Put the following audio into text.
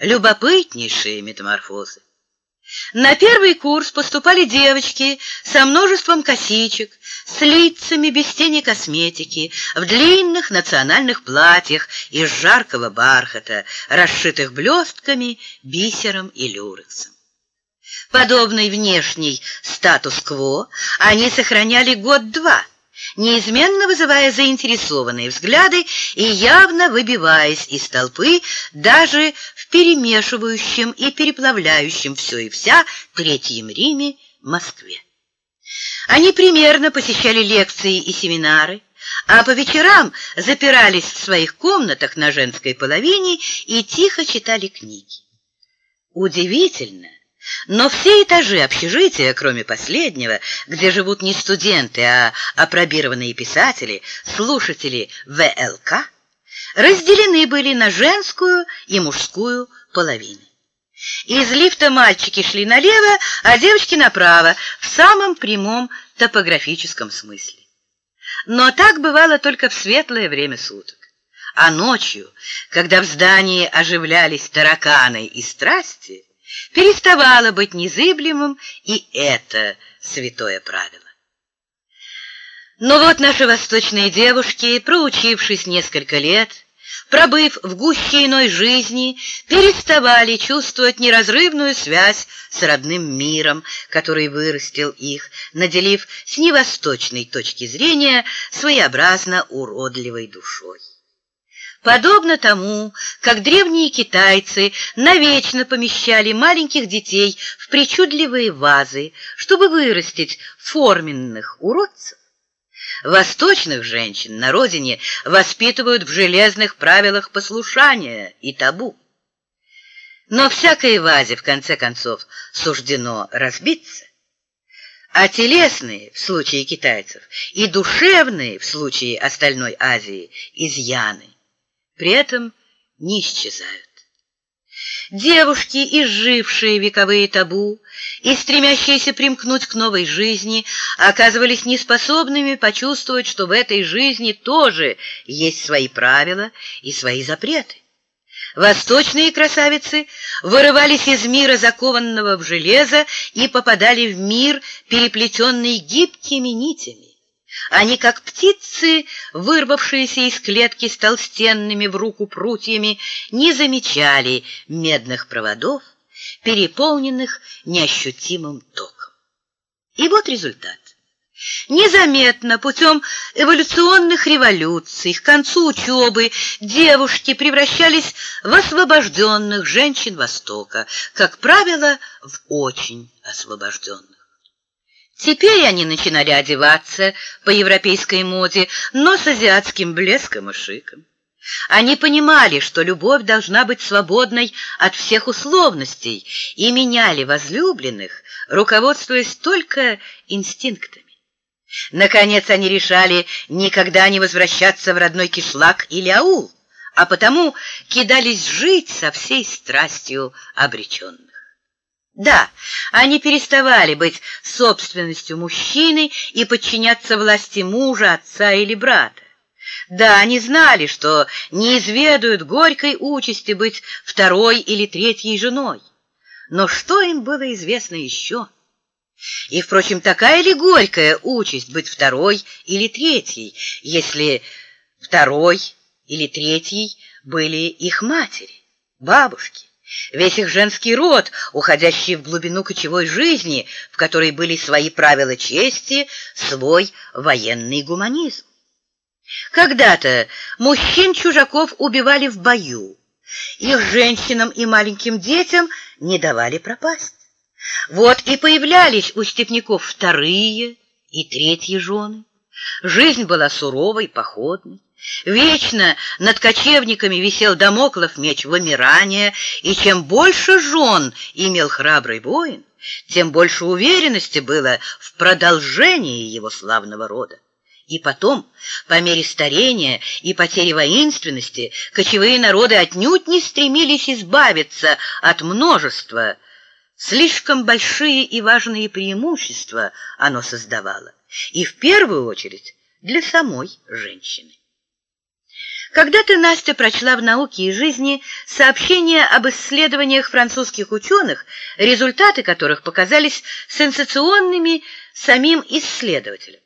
любопытнейшие метаморфозы. На первый курс поступали девочки со множеством косичек, с лицами без тени косметики, в длинных национальных платьях из жаркого бархата, расшитых блестками, бисером и люрексом. Подобный внешний статус-кво они сохраняли год-два – неизменно вызывая заинтересованные взгляды и явно выбиваясь из толпы даже в перемешивающем и переплавляющем все и вся Третьем Риме Москве. Они примерно посещали лекции и семинары, а по вечерам запирались в своих комнатах на женской половине и тихо читали книги. Удивительно, но все этажи общежития, кроме последнего, где живут не студенты, а апробированные писатели, слушатели ВЛК, разделены были на женскую и мужскую половины. Из лифта мальчики шли налево, а девочки направо, в самом прямом топографическом смысле. Но так бывало только в светлое время суток. А ночью, когда в здании оживлялись тараканы и страсти, переставало быть незыблемым и это святое правило. Но вот наши восточные девушки, проучившись несколько лет, пробыв в гуще иной жизни, переставали чувствовать неразрывную связь с родным миром, который вырастил их, наделив с невосточной точки зрения своеобразно уродливой душой. Подобно тому, как древние китайцы навечно помещали маленьких детей в причудливые вазы, чтобы вырастить форменных уродцев, восточных женщин на родине воспитывают в железных правилах послушания и табу. Но всякой вазе, в конце концов, суждено разбиться, а телесные, в случае китайцев, и душевные, в случае остальной Азии, изъяны при этом не исчезают. Девушки, изжившие вековые табу и стремящиеся примкнуть к новой жизни, оказывались неспособными почувствовать, что в этой жизни тоже есть свои правила и свои запреты. Восточные красавицы вырывались из мира, закованного в железо, и попадали в мир, переплетенный гибкими нитями. Они, как птицы, вырвавшиеся из клетки с толстенными в руку прутьями, не замечали медных проводов, переполненных неощутимым током. И вот результат. Незаметно, путем эволюционных революций, к концу учебы девушки превращались в освобожденных женщин Востока, как правило, в очень освобожденных. Теперь они начинали одеваться по европейской моде, но с азиатским блеском и шиком. Они понимали, что любовь должна быть свободной от всех условностей, и меняли возлюбленных, руководствуясь только инстинктами. Наконец они решали никогда не возвращаться в родной кишлак или аул, а потому кидались жить со всей страстью обреченных. Да, они переставали быть собственностью мужчины и подчиняться власти мужа, отца или брата. Да, они знали, что не изведают горькой участи быть второй или третьей женой. Но что им было известно еще? И, впрочем, такая ли горькая участь быть второй или третьей, если второй или третьей были их матери, бабушки? Весь их женский род, уходящий в глубину кочевой жизни, в которой были свои правила чести, свой военный гуманизм. Когда-то мужчин-чужаков убивали в бою, их женщинам и маленьким детям не давали пропасть. Вот и появлялись у степняков вторые и третьи жены. Жизнь была суровой, походной. Вечно над кочевниками висел домоклов меч вымирания, и чем больше жен имел храбрый воин, тем больше уверенности было в продолжении его славного рода. И потом, по мере старения и потери воинственности, кочевые народы отнюдь не стремились избавиться от множества. Слишком большие и важные преимущества оно создавало, и в первую очередь для самой женщины. Когда-то Настя прочла в «Науке и жизни» сообщение об исследованиях французских ученых, результаты которых показались сенсационными самим исследователям.